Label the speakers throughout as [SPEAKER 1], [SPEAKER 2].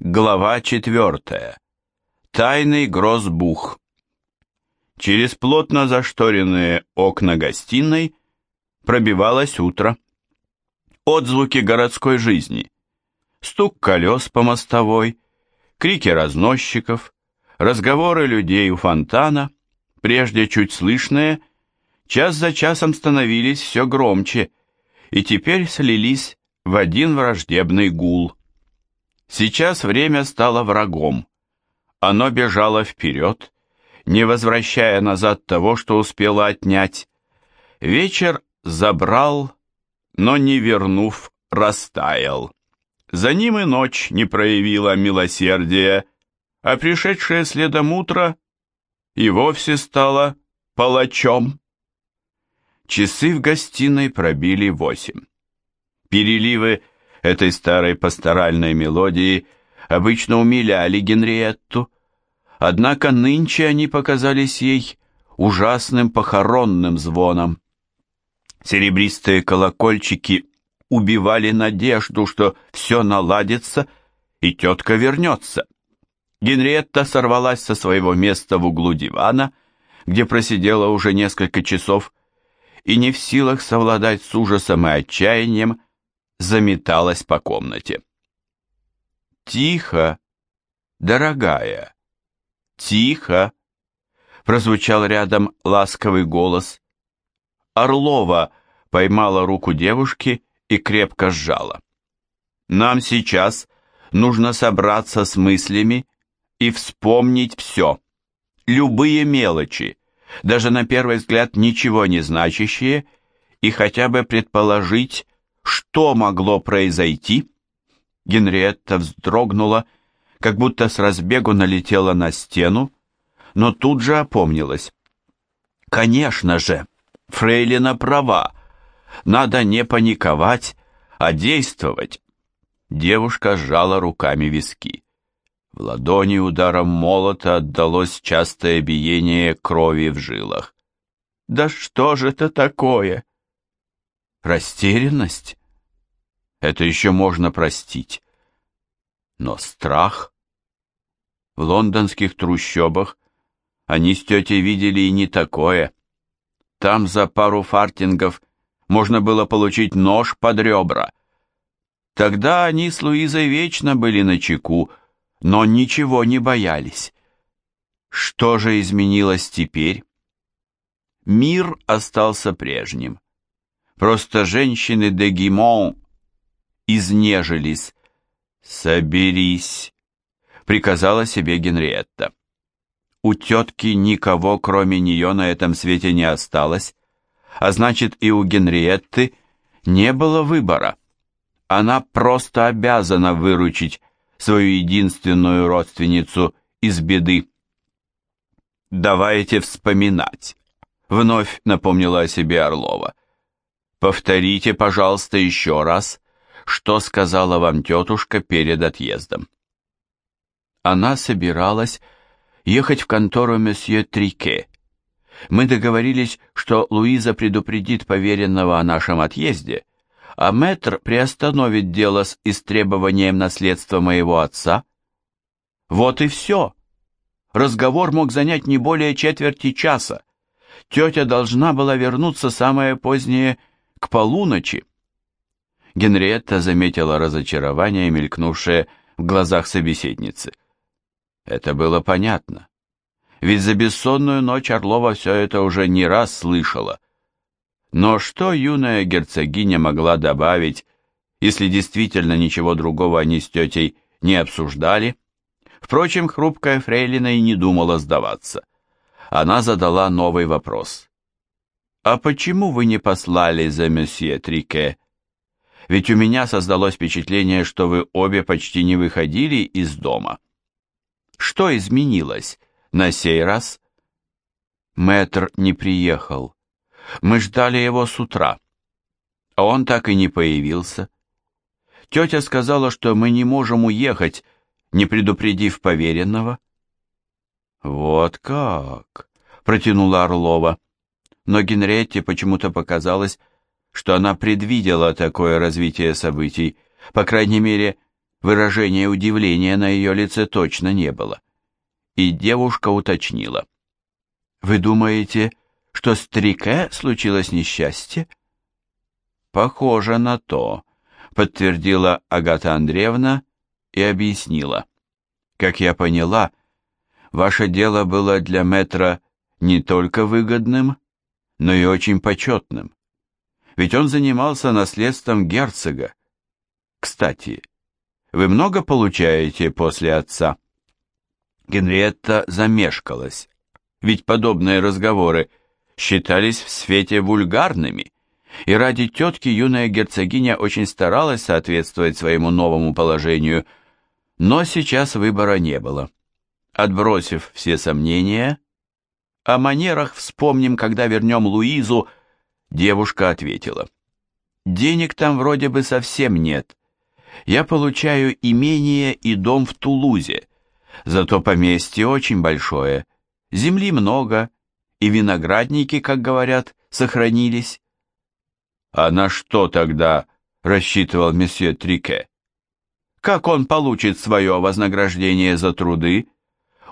[SPEAKER 1] Глава четвертая. Тайный грозбух. Через плотно зашторенные окна гостиной пробивалось утро. Отзвуки городской жизни. Стук колес по мостовой, крики разносчиков, разговоры людей у фонтана, прежде чуть слышные, час за часом становились все громче и теперь слились в один враждебный гул – Сейчас время стало врагом. Оно бежало вперед, не возвращая назад того, что успело отнять. Вечер забрал, но не вернув, растаял. За ним и ночь не проявила милосердия, а пришедшее следом утро и вовсе стало палачом. Часы в гостиной пробили восемь. Переливы этой старой пасторальной мелодии обычно умиляли Генриетту, однако нынче они показались ей ужасным похоронным звоном. Серебристые колокольчики убивали надежду, что все наладится и тетка вернется. Генриетта сорвалась со своего места в углу дивана, где просидела уже несколько часов, и не в силах совладать с ужасом и отчаянием, заметалась по комнате. «Тихо, дорогая, тихо!» прозвучал рядом ласковый голос. Орлова поймала руку девушки и крепко сжала. «Нам сейчас нужно собраться с мыслями и вспомнить все, любые мелочи, даже на первый взгляд ничего не значащие, и хотя бы предположить, что могло произойти? Генриетта вздрогнула, как будто с разбегу налетела на стену, но тут же опомнилась. Конечно же, Фрейлина права. Надо не паниковать, а действовать. Девушка сжала руками виски. В ладони ударом молота отдалось частое биение крови в жилах. «Да что же это такое?» Растерянность? Это еще можно простить. Но страх? В лондонских трущобах они с тетей видели и не такое. Там за пару фартингов можно было получить нож под ребра. Тогда они с Луизой вечно были на чеку, но ничего не боялись. Что же изменилось теперь? Мир остался прежним. Просто женщины де Гимон изнежились. «Соберись», — приказала себе Генриетта. У тетки никого, кроме нее, на этом свете не осталось, а значит и у Генриетты не было выбора. Она просто обязана выручить свою единственную родственницу из беды. «Давайте вспоминать», — вновь напомнила о себе Орлова. «Повторите, пожалуйста, еще раз», что сказала вам тетушка перед отъездом. Она собиралась ехать в контору месье Трике. Мы договорились, что Луиза предупредит поверенного о нашем отъезде, а мэтр приостановит дело с истребованием наследства моего отца. Вот и все. Разговор мог занять не более четверти часа. Тетя должна была вернуться самое позднее к полуночи. Генриетта заметила разочарование, мелькнувшее в глазах собеседницы. Это было понятно. Ведь за бессонную ночь Орлова все это уже не раз слышала. Но что юная герцогиня могла добавить, если действительно ничего другого они с тетей не обсуждали? Впрочем, хрупкая фрейлина и не думала сдаваться. Она задала новый вопрос. «А почему вы не послали за месье Трике?» Ведь у меня создалось впечатление, что вы обе почти не выходили из дома. Что изменилось на сей раз? Мэтр не приехал. Мы ждали его с утра, а он так и не появился. Тетя сказала, что мы не можем уехать, не предупредив поверенного. «Вот как!» — протянула Орлова. Но Генретте почему-то показалось, что она предвидела такое развитие событий, по крайней мере, Выражения удивления на ее лице точно не было. И девушка уточнила. «Вы думаете, что с Трике случилось несчастье?» «Похоже на то», — подтвердила Агата Андреевна и объяснила. «Как я поняла, ваше дело было для метра не только выгодным, но и очень почетным. Ведь он занимался наследством герцога. Кстати, вы много получаете после отца?» Генриетта замешкалась, ведь подобные разговоры считались в свете вульгарными, и ради тетки юная герцогиня очень старалась соответствовать своему новому положению, но сейчас выбора не было. Отбросив все сомнения, о манерах вспомним, когда вернем Луизу, девушка ответила. Денег там вроде бы совсем нет. Я получаю имение и дом в Тулузе, зато поместье очень большое, земли много, и виноградники, как говорят, сохранились. А на что тогда рассчитывал месье Трике? Как он получит свое вознаграждение за труды?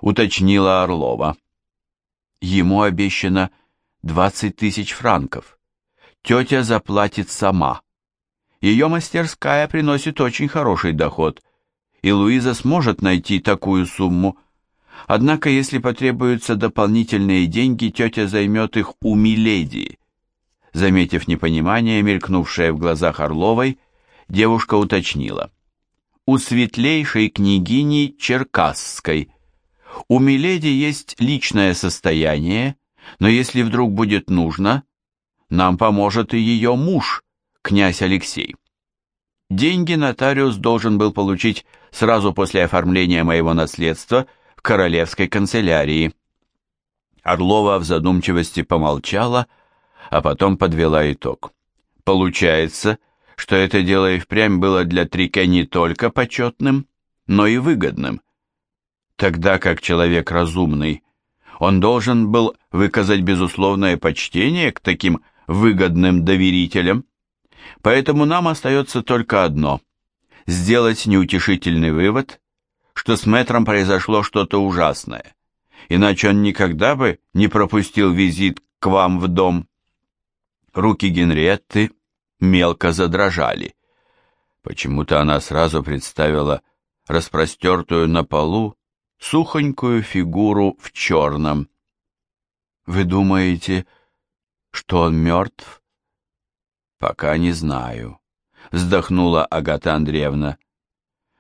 [SPEAKER 1] Уточнила Орлова. Ему обещано двадцать тысяч франков. Тетя заплатит сама. Ее мастерская приносит очень хороший доход, и Луиза сможет найти такую сумму. Однако, если потребуются дополнительные деньги, тетя займет их у Миледи. Заметив непонимание, мелькнувшее в глазах Орловой, девушка уточнила. У светлейшей княгини Черкасской. У Миледи есть личное состояние, но если вдруг будет нужно, нам поможет и ее муж, князь Алексей. Деньги нотариус должен был получить сразу после оформления моего наследства в королевской канцелярии. Орлова в задумчивости помолчала, а потом подвела итог. Получается, что это дело и впрямь было для Трике не только почетным, но и выгодным. Тогда как человек разумный, он должен был выказать безусловное почтение к таким выгодным доверителям. Поэтому нам остается только одно – сделать неутешительный вывод, что с мэтром произошло что-то ужасное, иначе он никогда бы не пропустил визит к вам в дом. Руки Генриетты мелко задрожали. Почему-то она сразу представила распростертую на полу сухонькую фигуру в черном. «Вы думаете, что он мертв?» «Пока не знаю», — вздохнула Агата Андреевна.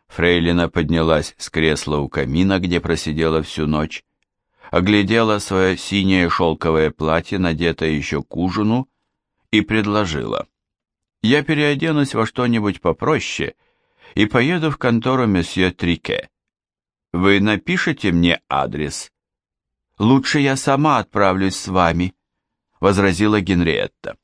[SPEAKER 1] Фрейлина поднялась с кресла у камина, где просидела всю ночь, оглядела свое синее шелковое платье, надетое еще к ужину, и предложила. «Я переоденусь во что-нибудь попроще и поеду в контору месье Трике. Вы напишите мне адрес?» «Лучше я сама отправлюсь с вами», — возразила Генриетта.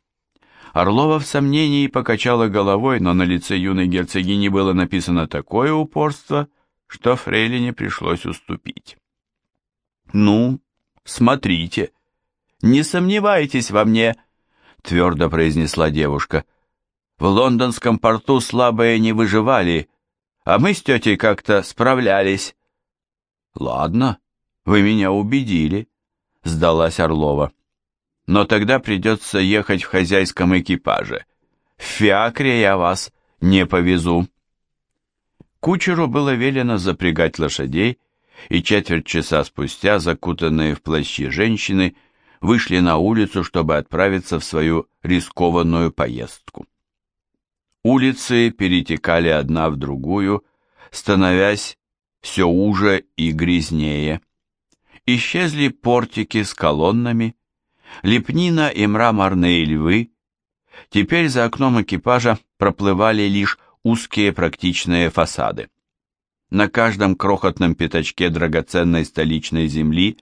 [SPEAKER 1] Орлова в сомнении покачала головой, но на лице юной герцогини было написано такое упорство, что Фрейлине пришлось уступить. «Ну, смотрите, не сомневайтесь во мне», — твердо произнесла девушка. «В лондонском порту слабые не выживали, а мы с тетей как-то справлялись». «Ладно, вы меня убедили», — сдалась Орлова но тогда придется ехать в хозяйском экипаже. В фиакре я вас не повезу. Кучеру было велено запрягать лошадей, и четверть часа спустя закутанные в плащи женщины вышли на улицу, чтобы отправиться в свою рискованную поездку. Улицы перетекали одна в другую, становясь все уже и грязнее. Исчезли портики с колоннами, лепнина и мраморные львы. Теперь за окном экипажа проплывали лишь узкие практичные фасады. На каждом крохотном пятачке драгоценной столичной земли,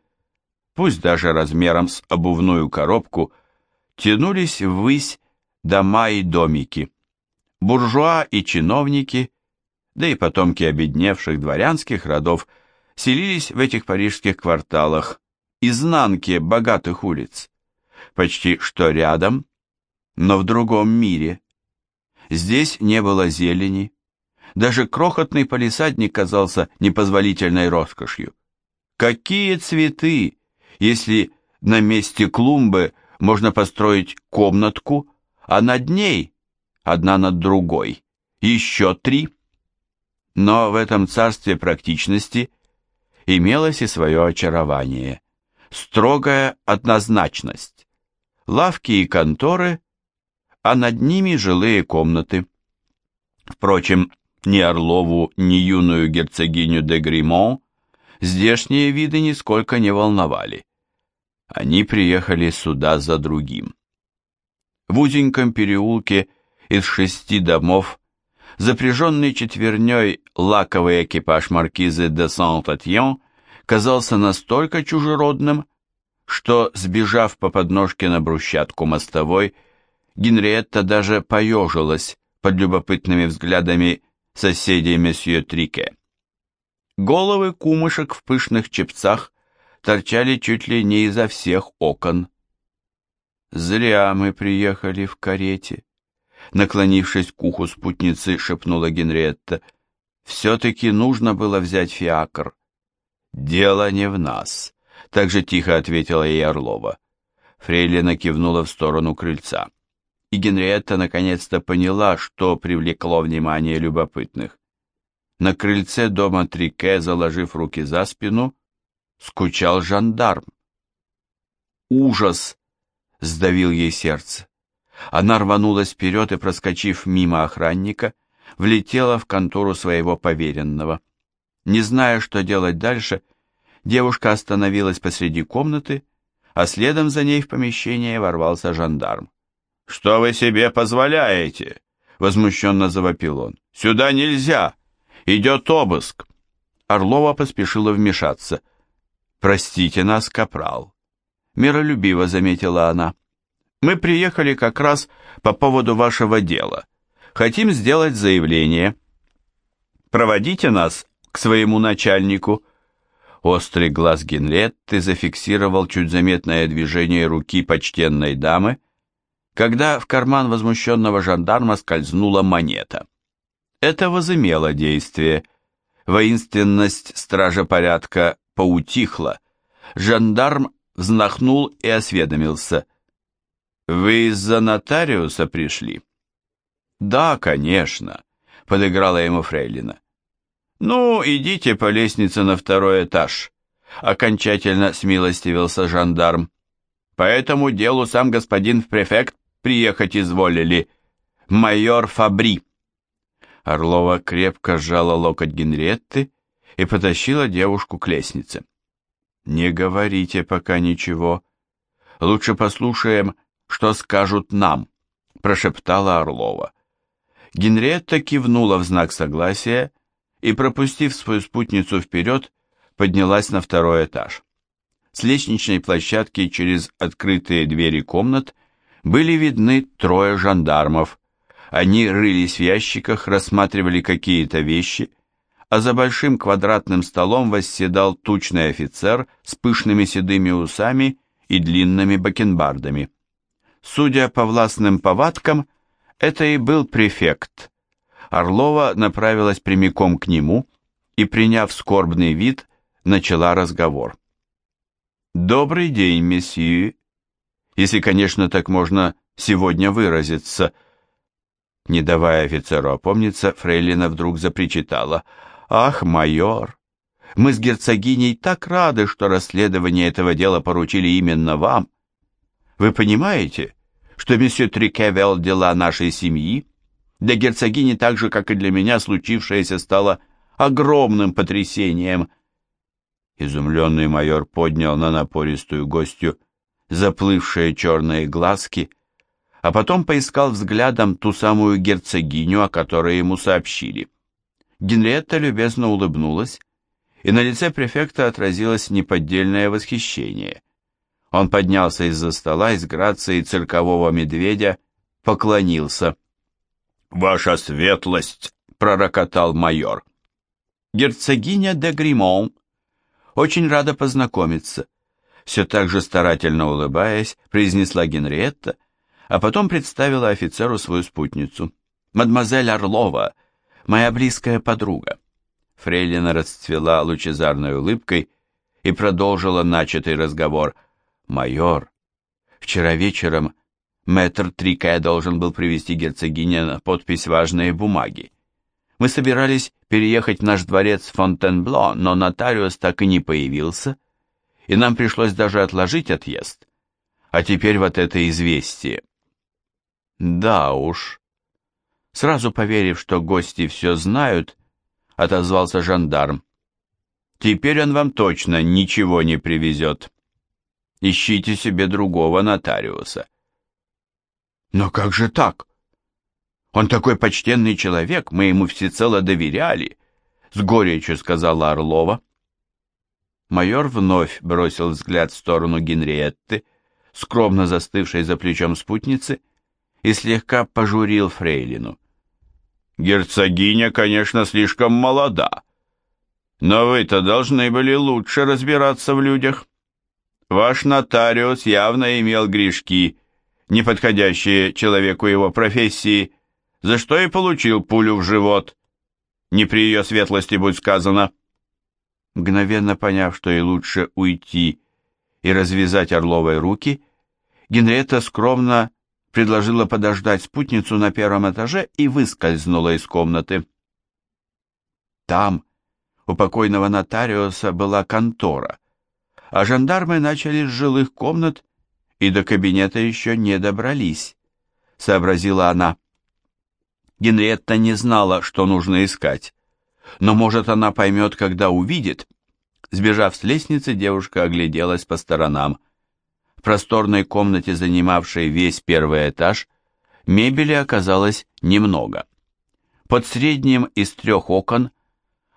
[SPEAKER 1] пусть даже размером с обувную коробку, тянулись ввысь дома и домики. Буржуа и чиновники, да и потомки обедневших дворянских родов, селились в этих парижских кварталах, изнанке богатых улиц почти что рядом, но в другом мире. Здесь не было зелени, Даже крохотный палисадник казался непозволительной роскошью. Какие цветы, если на месте клумбы можно построить комнатку, а над ней, одна над другой, еще три. Но в этом царстве практичности имелось и свое очарование, строгая однозначность, лавки и конторы, а над ними жилые комнаты. Впрочем, ни Орлову, ни юную герцогиню де Гримон здешние виды нисколько не волновали. Они приехали сюда за другим. В узеньком переулке из шести домов, запряженный четверней лаковый экипаж маркизы де Сан-Татьян казался настолько чужеродным, что, сбежав по подножке на брусчатку мостовой, Генриетта даже поежилась под любопытными взглядами соседей месье Трике. Головы кумышек в пышных чепцах торчали чуть ли не изо всех окон. «Зря мы приехали в карете», — наклонившись к уху спутницы, шепнула Генриетта. «Все-таки нужно было взять фиакр». «Дело не в нас», — так же тихо ответила ей Орлова. Фрейлина кивнула в сторону крыльца. И Генриетта наконец-то поняла, что привлекло внимание любопытных. На крыльце дома Трике, заложив руки за спину, скучал жандарм. Ужас сдавил ей сердце. Она рванулась вперед и, проскочив мимо охранника, влетела в контору своего поверенного. Не зная, что делать дальше, девушка остановилась посреди комнаты, а следом за ней в помещение ворвался жандарм. «Что вы себе позволяете?» — возмущенно завопил он. «Сюда нельзя! Идет обыск!» Орлова поспешила вмешаться. «Простите нас, капрал», — миролюбиво заметила она. «Мы приехали как раз по поводу вашего дела. Хотим сделать заявление. Проводите нас к своему начальнику». Острый глаз Генлетты зафиксировал чуть заметное движение руки почтенной дамы, когда в карман возмущенного жандарма скользнула монета. Это возымело действие. Воинственность стража порядка поутихло. Жандарм взнахнул и осведомился. «Вы из-за нотариуса пришли?» «Да, конечно», — подыграла ему Фрейлина. «Ну, идите по лестнице на второй этаж», — окончательно смилостивился жандарм. «По этому делу сам господин префект приехать изволили. Майор Фабри». Орлова крепко сжала локоть Генриетты и потащила девушку к лестнице. «Не говорите пока ничего. Лучше послушаем, что скажут нам», — прошептала Орлова. Генриетта кивнула в знак согласия и, пропустив свою спутницу вперед, поднялась на второй этаж. С лестничной площадки через открытые двери комнат были видны трое жандармов. Они рылись в ящиках, рассматривали какие-то вещи, а за большим квадратным столом восседал тучный офицер с пышными седыми усами и длинными бакенбардами. Судя по властным повадкам, это и был префект. Орлова направилась прямиком к нему и, приняв скорбный вид, начала разговор. «Добрый день, месье, если, конечно, так можно сегодня выразиться». Не давая офицеру опомниться, Фрейлина вдруг запричитала – «Ах, майор, мы с герцогиней так рады, что расследование этого дела поручили именно вам. Вы понимаете, что месье Трике вел дела нашей семьи? Для герцогини так же, как и для меня, случившееся стало огромным потрясением». Изумленный майор поднял на напористую гостью заплывшие черные глазки, а потом поискал взглядом ту самую герцогиню, о которой ему сообщили. Генриетта любезно улыбнулась, и на лице префекта отразилось неподдельное восхищение. Он поднялся из-за стола и с грацией циркового медведя поклонился. «Ваша светлость!» — пророкотал майор. «Герцогиня де Гримон. Очень рада познакомиться». Все так же старательно улыбаясь, произнесла Генриетта, а потом представила офицеру свою спутницу. «Мадемуазель Орлова, моя близкая подруга». Фрейлина расцвела лучезарной улыбкой и продолжила начатый разговор. «Майор, вчера вечером мэтр Трике должен был привести герцогине на подпись важные бумаги. Мы собирались переехать в наш дворец Фонтенбло, но нотариус так и не появился, и нам пришлось даже отложить отъезд. А теперь вот это известие. Да уж. Сразу поверив, что гости все знают, отозвался жандарм. Теперь он вам точно ничего не привезет. Ищите себе другого нотариуса. Но как же так? Он такой почтенный человек, мы ему всецело доверяли, с горечью сказала Орлова. Майор вновь бросил взгляд в сторону Генриетты, скромно застывшей за плечом спутницы, и слегка пожурил фрейлину. «Герцогиня, конечно, слишком молода, но вы-то должны были лучше разбираться в людях. Ваш нотариус явно имел грешки, неподходящие человеку его профессии, за что и получил пулю в живот. Не при ее светлости, будь сказано». Мгновенно поняв, что и лучше уйти и развязать Орловой руки, Генриетта скромно предложила подождать спутницу на первом этаже и выскользнула из комнаты. Там у покойного нотариуса была контора, а жандармы начали с жилых комнат и до кабинета еще не добрались, сообразила она. Генриетта не знала, что нужно искать, но, может, она поймет, когда увидит. Сбежав с лестницы, девушка огляделась по сторонам. В просторной комнате, занимавшей весь первый этаж, мебели оказалось немного. Под средним из трех окон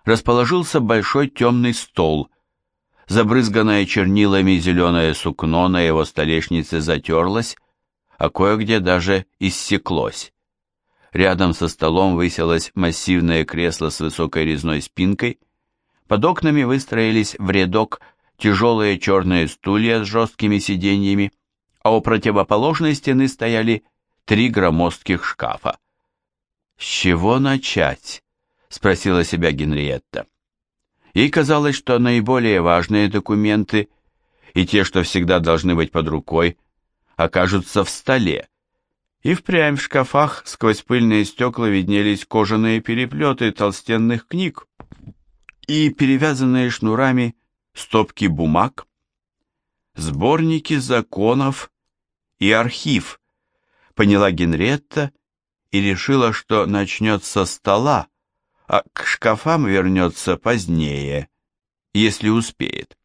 [SPEAKER 1] расположился большой темный стол. Забрызганное чернилами зеленое сукно на его столешнице затерлось, а кое-где даже иссеклось. Рядом со столом высилось массивное кресло с высокой резной спинкой. Под окнами выстроились в рядок тяжелые черные стулья с жесткими сиденьями, а у противоположной стены стояли три громоздких шкафа. «С чего начать?» — спросила себя Генриетта. Ей казалось, что наиболее важные документы и те, что всегда должны быть под рукой, окажутся в столе. И впрямь в шкафах сквозь пыльные стекла виднелись кожаные переплеты толстенных книг и перевязанные шнурами стопки бумаг, сборники законов и архив, поняла Генретта и решила, что начнет со стола, а к шкафам вернется позднее, если успеет.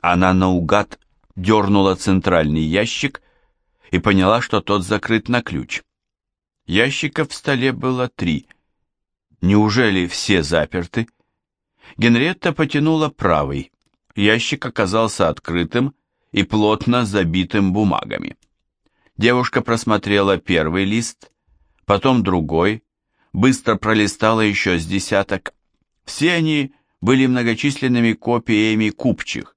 [SPEAKER 1] Она наугад дернула центральный ящик и поняла, что тот закрыт на ключ. Ящиков в столе было три. Неужели все заперты? Генретта потянула правый. Ящик оказался открытым и плотно забитым бумагами. Девушка просмотрела первый лист, потом другой, быстро пролистала еще с десяток. Все они были многочисленными копиями купчих.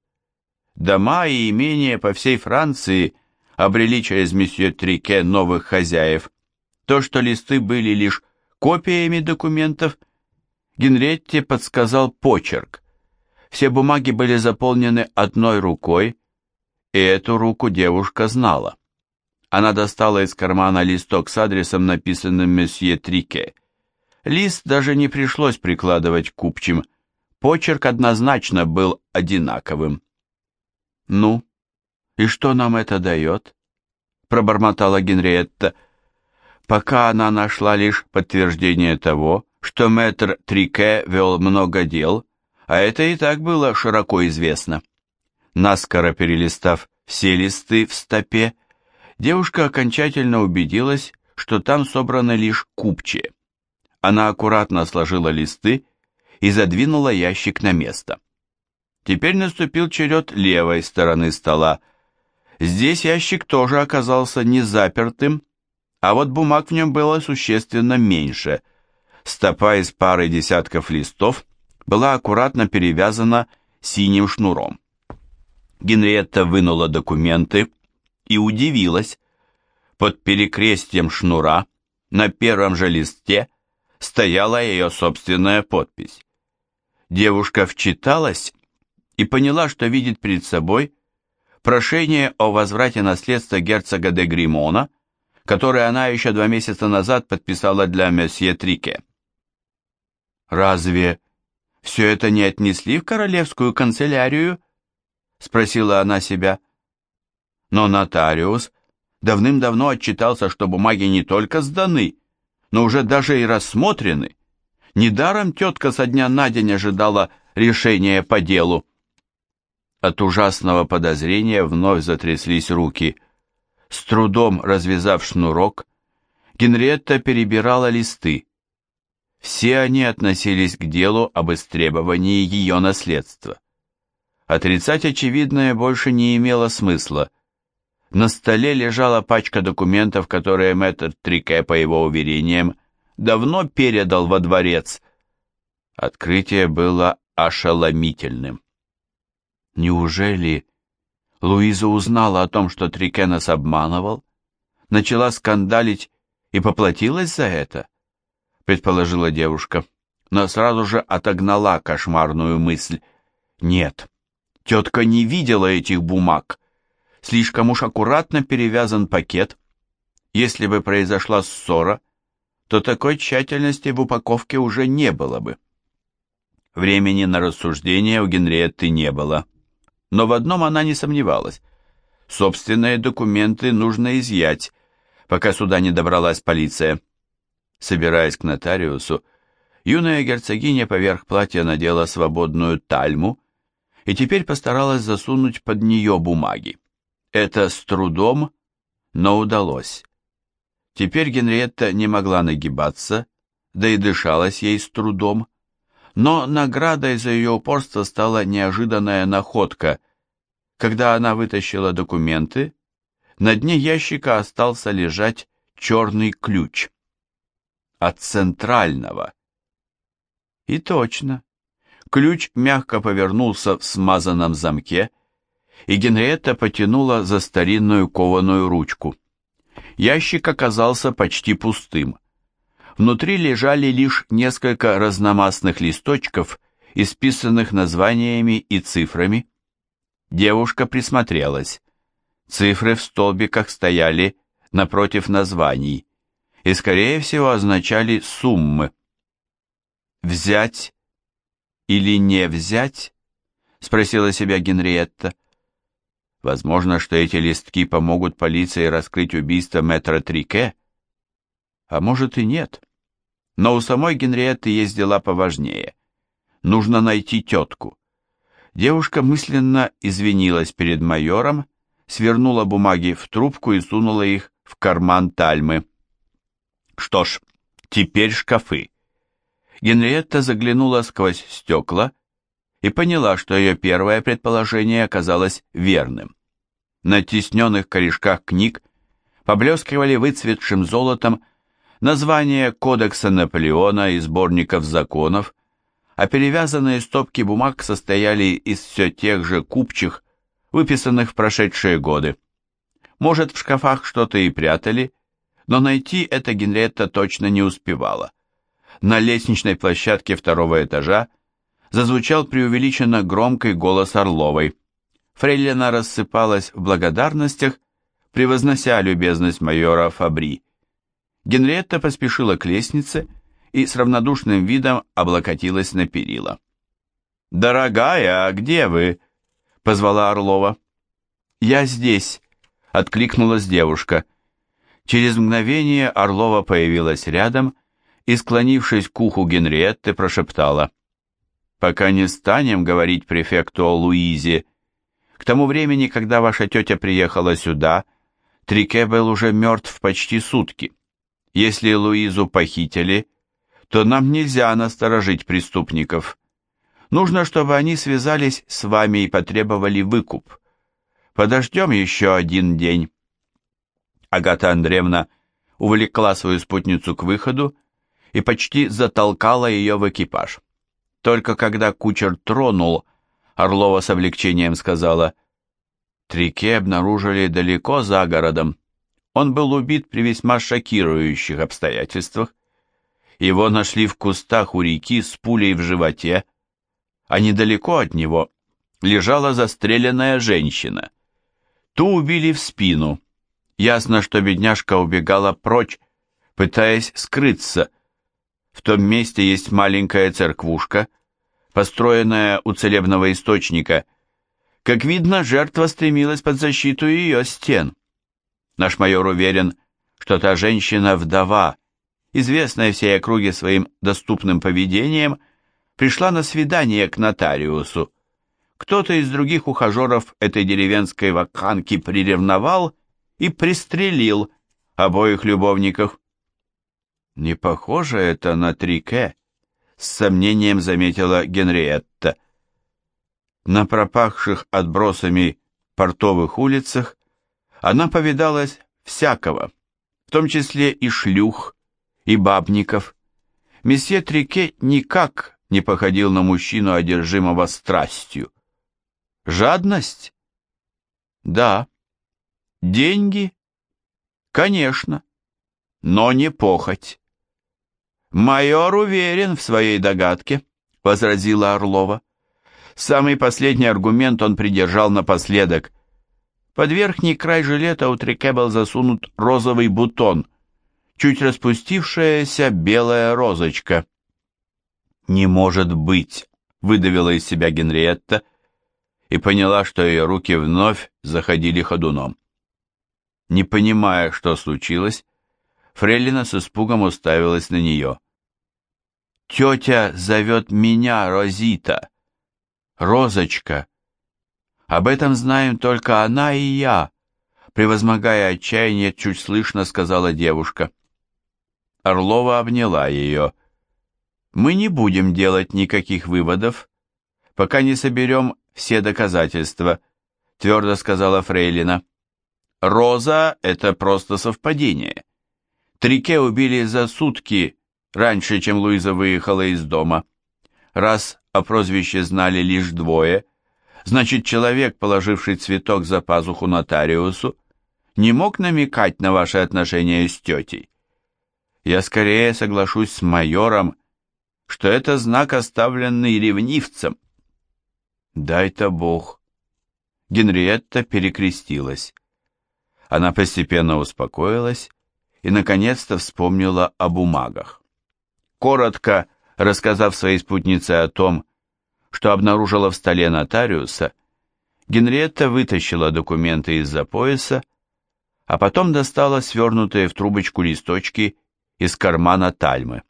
[SPEAKER 1] Дома и имения по всей Франции обрели через месье Трике новых хозяев. То, что листы были лишь копиями документов, Генретте подсказал почерк. Все бумаги были заполнены одной рукой, и эту руку девушка знала. Она достала из кармана листок с адресом, написанным месье Трике. Лист даже не пришлось прикладывать купчим. Почерк однозначно был одинаковым. «Ну, и что нам это дает?» пробормотала Генриетта. Пока она нашла лишь подтверждение того, что мэтр Трике вел много дел, а это и так было широко известно. Наскоро перелистав все листы в стопе, девушка окончательно убедилась, что там собраны лишь купчие. Она аккуратно сложила листы и задвинула ящик на место. Теперь наступил черед левой стороны стола. Здесь ящик тоже оказался не запертым, а вот бумаг в нем было существенно меньше – Стопа из пары десятков листов была аккуратно перевязана синим шнуром. Генриетта вынула документы и удивилась. Под перекрестием шнура на первом же листе стояла ее собственная подпись. Девушка вчиталась и поняла, что видит перед собой прошение о возврате наследства герцога де Гримона, которое она еще два месяца назад подписала для месье Трике. «Разве все это не отнесли в королевскую канцелярию?» — спросила она себя. Но нотариус давным-давно отчитался, что бумаги не только сданы, но уже даже и рассмотрены. Недаром тетка со дня на день ожидала решения по делу. От ужасного подозрения вновь затряслись руки. С трудом развязав шнурок, Генриетта перебирала листы. Все они относились к делу об истребовании ее наследства. Отрицать очевидное больше не имело смысла. На столе лежала пачка документов, которые мэтр Трике, по его уверениям, давно передал во дворец. Открытие было ошеломительным. Неужели Луиза узнала о том, что Трике нас обманывал, начала скандалить и поплатилась за это? Предположила девушка, но сразу же отогнала кошмарную мысль. Нет, тетка не видела этих бумаг. Слишком уж аккуратно перевязан пакет. Если бы произошла ссора, то такой тщательности в упаковке уже не было бы. Времени на рассуждения у Генриетты не было но в одном она не сомневалась. Собственные документы нужно изъять, пока сюда не добралась полиция. Собираясь к нотариусу, юная герцогиня поверх платья надела свободную тальму и теперь постаралась засунуть под нее бумаги. Это с трудом, но удалось. Теперь Генриетта не могла нагибаться, да и дышалась ей с трудом, но наградой за ее упорство стала неожиданная находка. Когда она вытащила документы, на дне ящика остался лежать черный ключ. От центрального. И точно. Ключ мягко повернулся в смазанном замке, и Генриетта потянула за старинную кованую ручку. Ящик оказался почти пустым. Внутри лежали лишь несколько разномастных листочков, исписанных названиями и цифрами. Девушка присмотрелась. Цифры в столбиках стояли напротив названий и, скорее всего, означали суммы. «Взять или не взять?» — спросила себя Генриетта. «Возможно, что эти листки помогут полиции раскрыть убийство мэтра Трике, а может и нет». Но у самой Генриетты есть дела поважнее. Нужно найти тетку. Девушка мысленно извинилась перед майором, свернула бумаги в трубку и сунула их в карман тальмы. Что ж, теперь шкафы. Генриетта заглянула сквозь стекла и поняла, что ее первое предположение оказалось верным. На тисненных корешках книг поблескивали выцветшим золотом название Кодекса Наполеона и сборников законов, а перевязанные стопки бумаг состояли из все тех же купчих, выписанных в прошедшие годы. Может, в шкафах что-то и прятали, но найти это Генриетта точно не успевала. На лестничной площадке второго этажа зазвучал преувеличенно громкий голос Орловой. Фрейлина рассыпалась в благодарностях, превознося любезность майора Фабри. Генриетта поспешила к лестнице и с равнодушным видом облокотилась на перила. «Дорогая, а где вы?» — позвала Орлова. «Я здесь», — откликнулась девушка. Через мгновение Орлова появилась рядом и, склонившись к уху Генриетты, прошептала. «Пока не станем говорить префекту о Луизе. К тому времени, когда ваша тетя приехала сюда, Трике был уже мертв почти сутки. Если Луизу похитили, то нам нельзя насторожить преступников. Нужно, чтобы они связались с вами и потребовали выкуп. Подождем еще один день. Агата Андреевна увлекла свою спутницу к выходу и почти затолкала ее в экипаж. Только когда кучер тронул, Орлова с облегчением сказала, «Трике обнаружили далеко за городом. Он был убит при весьма шокирующих обстоятельствах. Его нашли в кустах у реки с пулей в животе, а недалеко от него лежала застреленная женщина. Ту убили в спину. Ясно, что бедняжка убегала прочь, пытаясь скрыться. В том месте есть маленькая церквушка, построенная у целебного источника. Как видно, жертва стремилась под защиту ее стен. Наш майор уверен, что та женщина-вдова, известная всей округе своим доступным поведением, пришла на свидание к нотариусу. Кто-то из других ухажеров этой деревенской вакханки приревновал и пристрелил обоих любовников. «Не похоже это на Трике», — с сомнением заметила Генриетта. На пропахших отбросами портовых улицах она повидалась всякого, в том числе и шлюх, и бабников. Месье Трике никак не походил на мужчину, одержимого страстью. Жадность? Да. Деньги? Конечно. Но не похоть. Майор уверен в своей догадке, возразила Орлова. Самый последний аргумент он придержал напоследок. Под верхний край жилета у Трике был засунут розовый бутон, чуть распустившаяся белая розочка. «Не может быть!» — выдавила из себя Генриетта и поняла, что ее руки вновь заходили ходуном. Не понимая, что случилось, Фрейлина с испугом уставилась на нее. «Тетя зовет меня Розита. Розочка. Об этом знаем только она и я», превозмогая отчаяние, чуть слышно сказала девушка. Орлова обняла ее. Мы не будем делать никаких выводов, пока не соберем все доказательства, твердо сказала Фрейлина. Роза — это просто совпадение. Трике убили за сутки раньше, чем Луиза выехала из дома. Раз о прозвище знали лишь двое, значит, человек, положивший цветок за пазуху нотариусу, не мог намекать на ваши отношения с тетей. Я скорее соглашусь с майором, что это знак, оставленный ревнивцем. Дай-то Бог. Генриетта перекрестилась. Она постепенно успокоилась и, наконец-то, вспомнила о бумагах. Коротко рассказав своей спутнице о том, что обнаружила в столе нотариуса, Генриетта вытащила документы из-за пояса, а потом достала свернутые в трубочку листочки из кармана тальмы.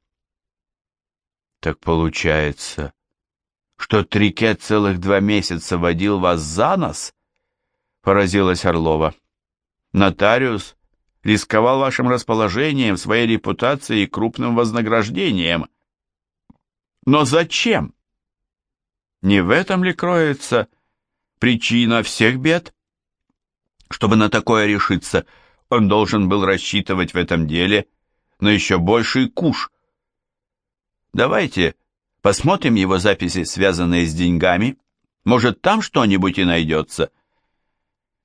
[SPEAKER 1] Так получается, что Трике целых два месяца водил вас за нос? Поразилась Орлова. Нотариус рисковал вашим расположением, своей репутацией и крупным вознаграждением. Но зачем? Не в этом ли кроется причина всех бед? Чтобы на такое решиться, он должен был рассчитывать в этом деле на еще больший куш – Давайте посмотрим его записи, связанные с деньгами. Может, там что-нибудь и найдется?»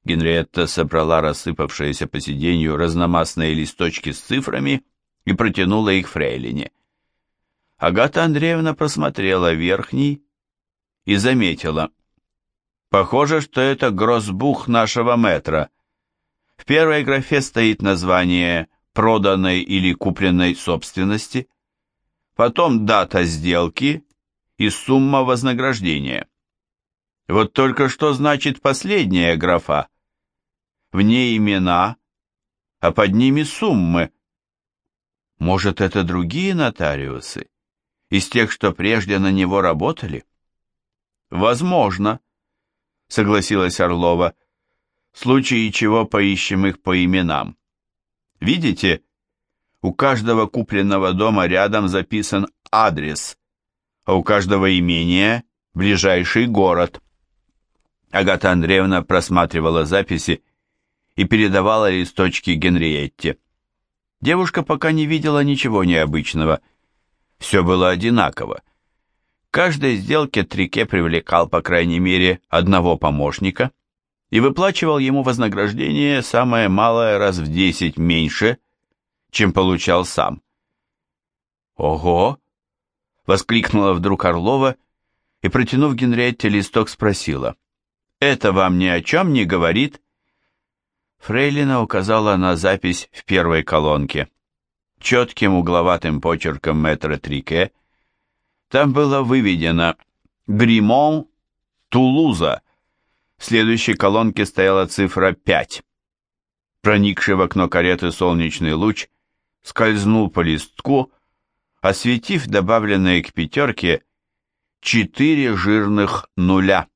[SPEAKER 1] Генриетта собрала рассыпавшиеся по сиденью разномастные листочки с цифрами и протянула их Фрейлине. Агата Андреевна просмотрела верхний и заметила. «Похоже, что это гроссбух нашего метра. В первой графе стоит название проданной или купленной собственности потом дата сделки и сумма вознаграждения. Вот только что значит последняя графа? В ней имена, а под ними суммы. Может, это другие нотариусы, из тех, что прежде на него работали? Возможно, согласилась Орлова, в случае чего поищем их по именам. Видите, у каждого купленного дома рядом записан адрес, а у каждого имения – ближайший город. Агата Андреевна просматривала записи и передавала листочки Генриетте. Девушка пока не видела ничего необычного. Все было одинаково. Каждой сделке Трике привлекал по крайней мере одного помощника и выплачивал ему вознаграждение самое малое раз в десять меньше – чем получал сам. «Ого!» — воскликнула вдруг Орлова и, протянув Генриетте листок, спросила. «Это вам ни о чем не говорит?» Фрейлина указала на запись в первой колонке. Четким угловатым почерком мэтра Трике там было выведено «Гримон, Тулуза». В следующей колонке стояла цифра 5. Проникший в окно кареты солнечный луч скользнул по листку, осветив добавленные к пятерке четыре жирных нуля.